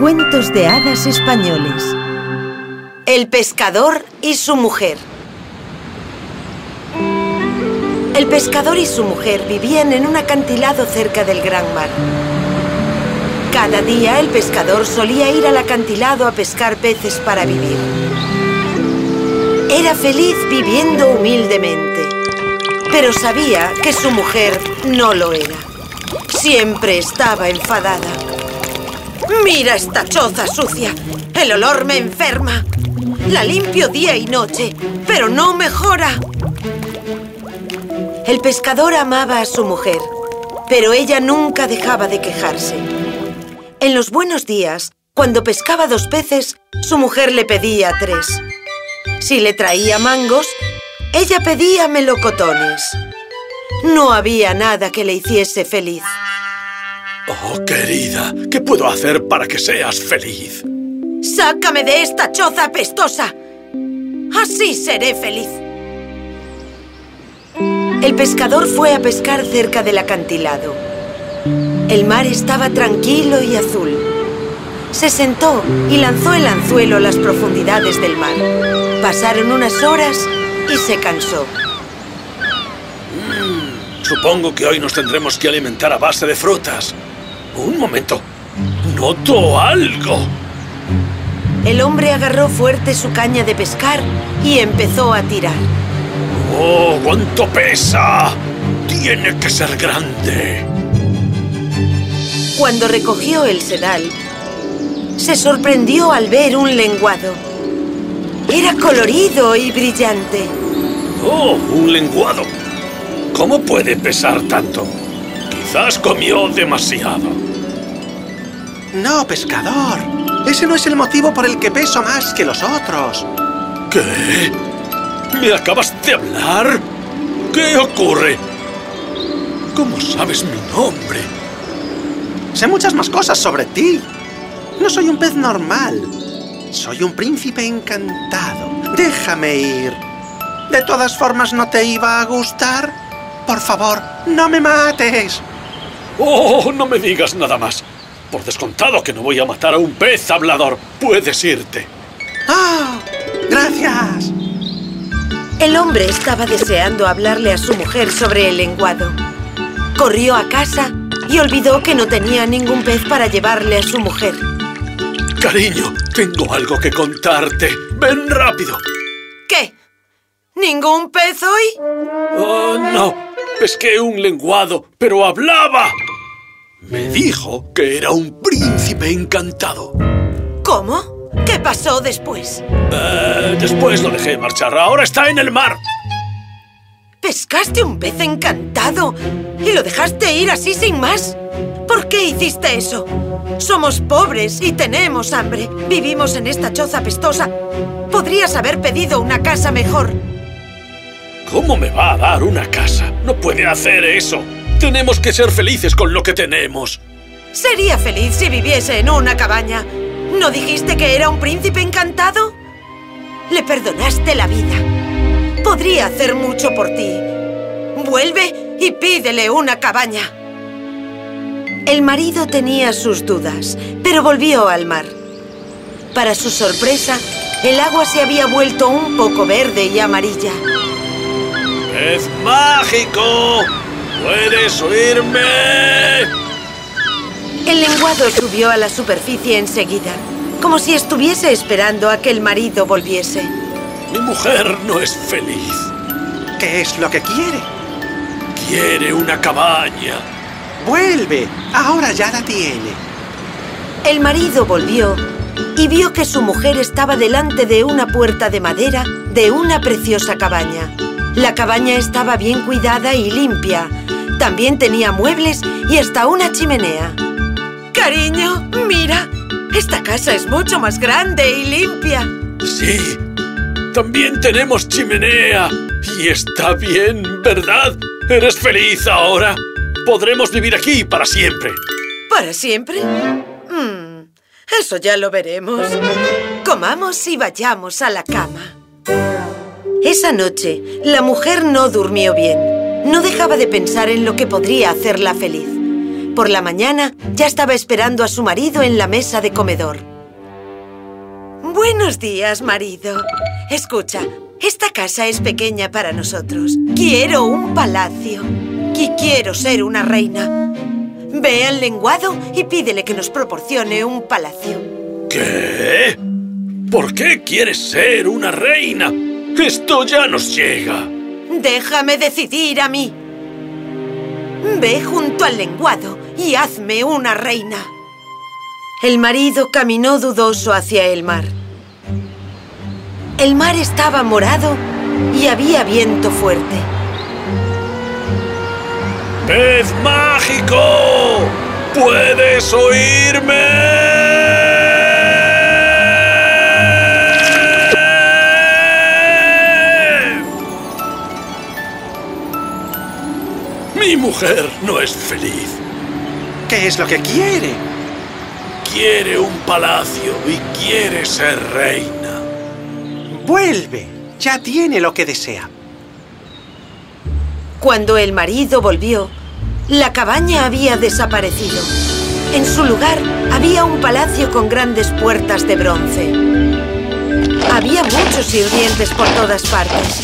Cuentos de hadas españoles El pescador y su mujer El pescador y su mujer vivían en un acantilado cerca del gran mar. Cada día el pescador solía ir al acantilado a pescar peces para vivir. Era feliz viviendo humildemente, pero sabía que su mujer no lo era. Siempre estaba enfadada. ¡Mira esta choza sucia! ¡El olor me enferma! La limpio día y noche, pero no mejora. El pescador amaba a su mujer, pero ella nunca dejaba de quejarse. En los buenos días, cuando pescaba dos peces, su mujer le pedía tres. Si le traía mangos, ella pedía melocotones. No había nada que le hiciese feliz. Oh, querida, ¿qué puedo hacer para que seas feliz? ¡Sácame de esta choza apestosa! Así seré feliz. El pescador fue a pescar cerca del acantilado. El mar estaba tranquilo y azul. Se sentó y lanzó el anzuelo a las profundidades del mar. Pasaron unas horas y se cansó. Supongo que hoy nos tendremos que alimentar a base de frutas. Un momento. Noto algo. El hombre agarró fuerte su caña de pescar y empezó a tirar. ¡Oh, cuánto pesa! Tiene que ser grande. Cuando recogió el sedal, se sorprendió al ver un lenguado. Era colorido y brillante. ¡Oh, un lenguado! ¿Cómo puede pesar tanto? Quizás comió demasiado. No, pescador. Ese no es el motivo por el que peso más que los otros. ¿Qué? ¿Me acabas de hablar? ¿Qué ocurre? ¿Cómo sabes mi nombre? Sé muchas más cosas sobre ti. No soy un pez normal. Soy un príncipe encantado. Déjame ir. ¿De todas formas no te iba a gustar? Por favor, no me mates. Oh, no me digas nada más. Por descontado que no voy a matar a un pez hablador. Puedes irte. ¡Ah! ¡Gracias! El hombre estaba deseando hablarle a su mujer sobre el lenguado. Corrió a casa y olvidó que no tenía ningún pez para llevarle a su mujer. Cariño, tengo algo que contarte. Ven rápido. ¿Qué? ¿Ningún pez hoy? Oh, no. Pesqué un lenguado, pero hablaba. Me dijo que era un príncipe encantado. ¿Cómo? ¿Qué pasó después? Eh, después lo dejé marchar. Ahora está en el mar. ¿Pescaste un pez encantado y lo dejaste ir así sin más? ¿Por qué hiciste eso? Somos pobres y tenemos hambre. Vivimos en esta choza apestosa. Podrías haber pedido una casa mejor. ¿Cómo me va a dar una casa? No puede hacer eso. Tenemos que ser felices con lo que tenemos. Sería feliz si viviese en una cabaña. ¿No dijiste que era un príncipe encantado? Le perdonaste la vida. Podría hacer mucho por ti. Vuelve y pídele una cabaña. El marido tenía sus dudas, pero volvió al mar. Para su sorpresa, el agua se había vuelto un poco verde y amarilla. ¡Es mágico! ¿Puedes oírme? El lenguado subió a la superficie enseguida, como si estuviese esperando a que el marido volviese. Mi mujer no es feliz. ¿Qué es lo que quiere? Quiere una cabaña. ¡Vuelve! Ahora ya la tiene. El marido volvió y vio que su mujer estaba delante de una puerta de madera de una preciosa cabaña. La cabaña estaba bien cuidada y limpia. También tenía muebles y hasta una chimenea. Cariño, mira, esta casa es mucho más grande y limpia. Sí, también tenemos chimenea. Y está bien, ¿verdad? ¿Eres feliz ahora? Podremos vivir aquí para siempre. ¿Para siempre? Mm, eso ya lo veremos. Comamos y vayamos a la cama. Esa noche, la mujer no durmió bien. No dejaba de pensar en lo que podría hacerla feliz. Por la mañana ya estaba esperando a su marido en la mesa de comedor. Buenos días, marido. Escucha, esta casa es pequeña para nosotros. Quiero un palacio. Y quiero ser una reina. Ve al lenguado y pídele que nos proporcione un palacio. ¿Qué? ¿Por qué quieres ser una reina? Esto ya nos llega. Déjame decidir a mí. Ve junto al lenguado y hazme una reina. El marido caminó dudoso hacia el mar. El mar estaba morado y había viento fuerte. ¡Pez mágico! ¿Puedes oírme? Mujer no es feliz. ¿Qué es lo que quiere? Quiere un palacio y quiere ser reina. Vuelve. Ya tiene lo que desea. Cuando el marido volvió, la cabaña había desaparecido. En su lugar había un palacio con grandes puertas de bronce. Había muchos sirvientes por todas partes.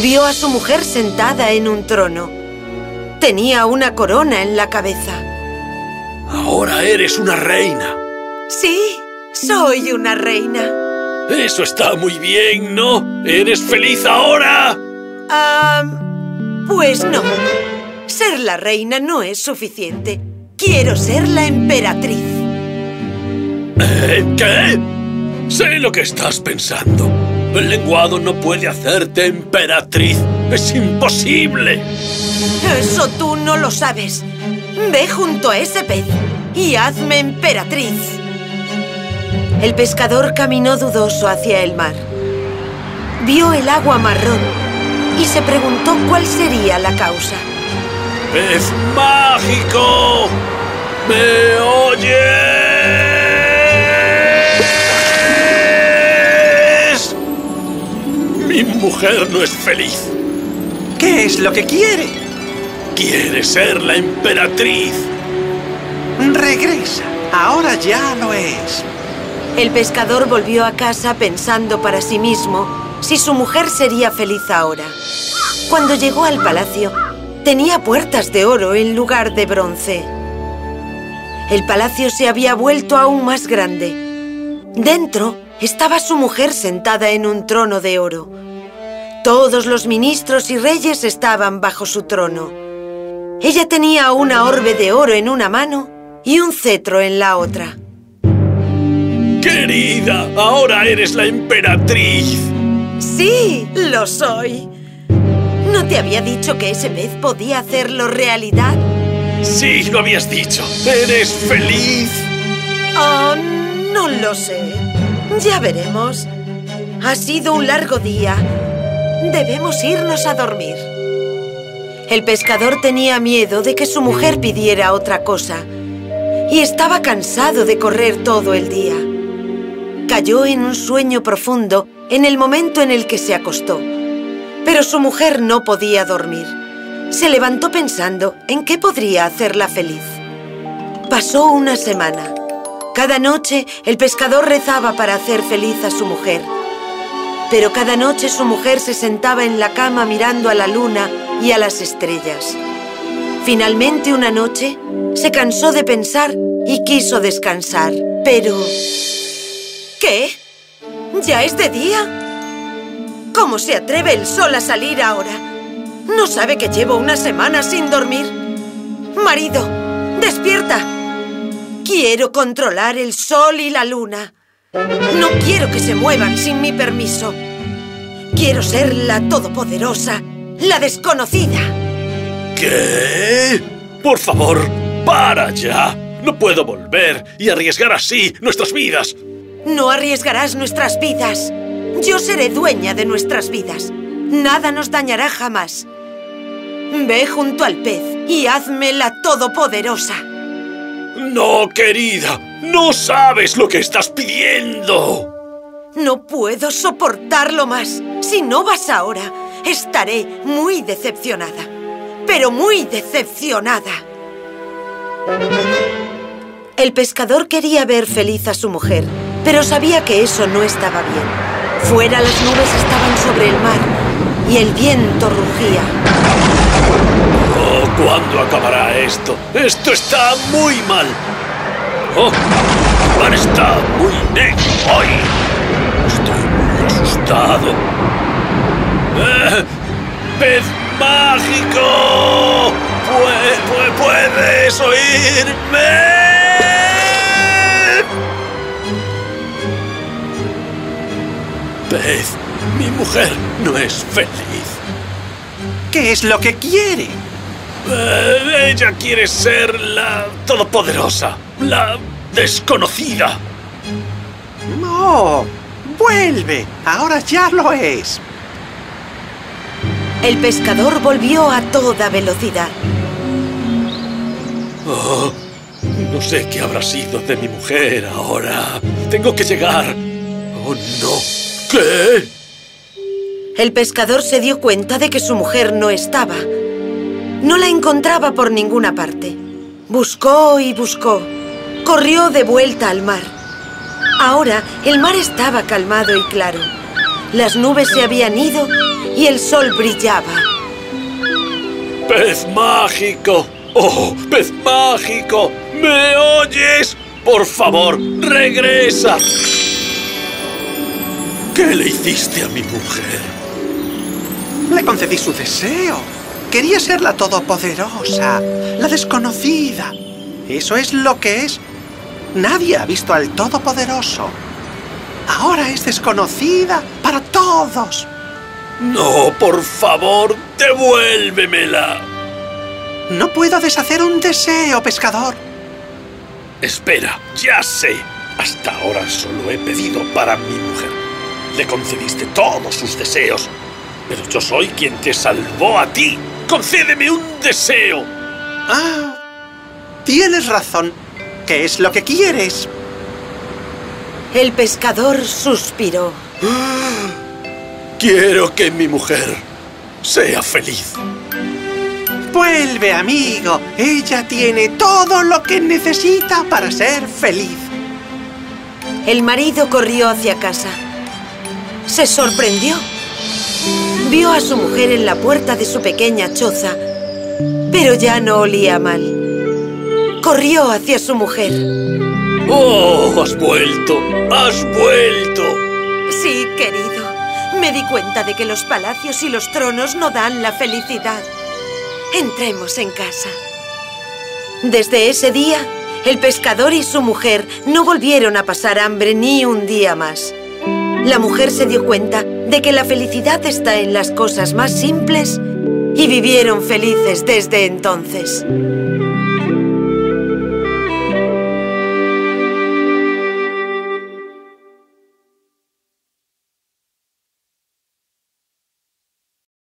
Vio a su mujer sentada en un trono. Tenía una corona en la cabeza. Ahora eres una reina. Sí, soy una reina. Eso está muy bien, ¿no? ¿Eres feliz ahora? Ah, pues no. Ser la reina no es suficiente. Quiero ser la emperatriz. ¿Eh? ¿Qué? Sé lo que estás pensando. El lenguado no puede hacerte emperatriz. ¡Es imposible! Eso tú no lo sabes. Ve junto a ese pez y hazme emperatriz. El pescador caminó dudoso hacia el mar. Vio el agua marrón y se preguntó cuál sería la causa. ¡Pez mágico! ¿Me oyes? Mi mujer no es feliz. ¿Qué es lo que quiere? Quiere ser la emperatriz. Regresa. Ahora ya lo es. El pescador volvió a casa pensando para sí mismo si su mujer sería feliz ahora. Cuando llegó al palacio, tenía puertas de oro en lugar de bronce. El palacio se había vuelto aún más grande. Dentro estaba su mujer sentada en un trono de oro. Todos los ministros y reyes estaban bajo su trono. Ella tenía una orbe de oro en una mano y un cetro en la otra. Querida, ahora eres la emperatriz. Sí, lo soy. ¿No te había dicho que ese pez podía hacerlo realidad? Sí, lo habías dicho. ¿Eres feliz? Oh, no lo sé. Ya veremos. Ha sido un largo día. Debemos irnos a dormir. El pescador tenía miedo de que su mujer pidiera otra cosa y estaba cansado de correr todo el día. Cayó en un sueño profundo en el momento en el que se acostó. Pero su mujer no podía dormir. Se levantó pensando en qué podría hacerla feliz. Pasó una semana. Cada noche el pescador rezaba para hacer feliz a su mujer. Pero cada noche su mujer se sentaba en la cama mirando a la luna y a las estrellas. Finalmente una noche se cansó de pensar y quiso descansar. Pero... ¿Qué? ¿Ya es de día? ¿Cómo se atreve el sol a salir ahora? ¿No sabe que llevo una semana sin dormir? Marido, despierta. Quiero controlar el sol y la luna. No quiero que se muevan sin mi permiso. Quiero ser la todopoderosa, la desconocida. ¿Qué? Por favor, para ya. No puedo volver y arriesgar así nuestras vidas. No arriesgarás nuestras vidas. Yo seré dueña de nuestras vidas. Nada nos dañará jamás. Ve junto al pez y hazme la todopoderosa. No, querida. No sabes lo que estás pidiendo. No puedo soportarlo más. Si no vas ahora, estaré muy decepcionada. Pero muy decepcionada. El pescador quería ver feliz a su mujer, pero sabía que eso no estaba bien. Fuera las nubes estaban sobre el mar y el viento rugía. ¿Cuándo acabará esto? Esto está muy mal. Oh, está muy negro hoy. Estoy muy asustado. ¡Eh! ¡Pez mágico! ¿Pue- pue- ¿Puedes oírme? Pez, mi mujer no es feliz. ¿Qué es lo que quiere? Eh, ella quiere ser la todopoderosa, la desconocida. ¡No! ¡Vuelve! Ahora ya lo es. El pescador volvió a toda velocidad. Oh, no sé qué habrá sido de mi mujer ahora. Tengo que llegar. Oh, no. ¿Qué? El pescador se dio cuenta de que su mujer no estaba. No la encontraba por ninguna parte. Buscó y buscó. Corrió de vuelta al mar. Ahora el mar estaba calmado y claro. Las nubes se habían ido y el sol brillaba. ¡Pez mágico! ¡Oh, pez mágico! ¿Me oyes? Por favor, regresa. ¿Qué le hiciste a mi mujer? Le concedí su deseo. Quería ser la todopoderosa, la desconocida. Eso es lo que es. Nadie ha visto al todopoderoso. Ahora es desconocida para todos. No, por favor, devuélvemela. No puedo deshacer un deseo, pescador. Espera, ya sé. Hasta ahora solo he pedido para mi mujer. Le concediste todos sus deseos. Pero yo soy quien te salvó a ti. ¡Concédeme un deseo! Ah, tienes razón. ¿Qué es lo que quieres? El pescador suspiró. Quiero que mi mujer sea feliz. Vuelve, amigo. Ella tiene todo lo que necesita para ser feliz. El marido corrió hacia casa. Se sorprendió. Vio a su mujer en la puerta de su pequeña choza, pero ya no olía mal. Corrió hacia su mujer. ¡Oh, has vuelto! ¡Has vuelto! Sí, querido. Me di cuenta de que los palacios y los tronos no dan la felicidad. Entremos en casa. Desde ese día, el pescador y su mujer no volvieron a pasar hambre ni un día más. La mujer se dio cuenta de que la felicidad está en las cosas más simples y vivieron felices desde entonces.